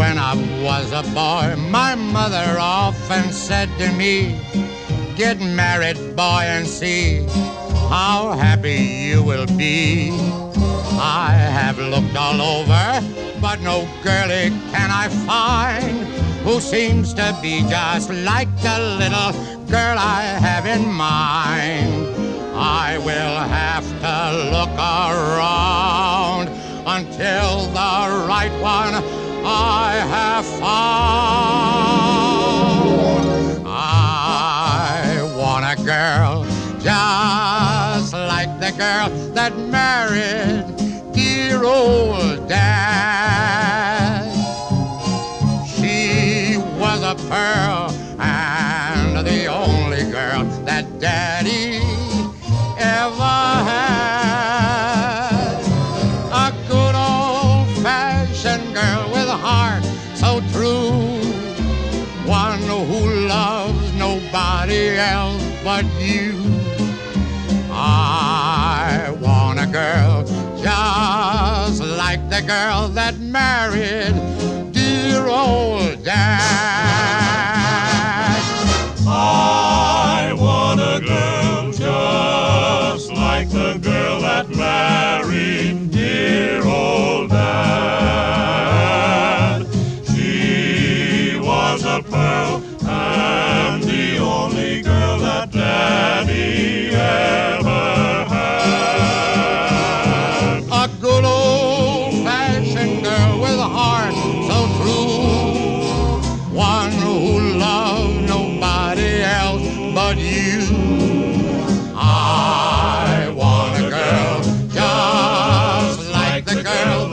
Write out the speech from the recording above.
When I was a boy, my mother often said to me, Get married, boy, and see how happy you will be. I have looked all over, but no girlie can I find who seems to be just like the little girl I have in mind. I look around until the right one I have found. I want a girl just like the girl that married dear old dad. She was a pearl and the only girl that daddy ever true. One who loves nobody else but you. I want a girl just like the girl that married dear old dad. Was a pearl and the only girl that daddy ever had. A good old fashioned girl with a heart so true. One who loved nobody else but you. I want a girl just like the girl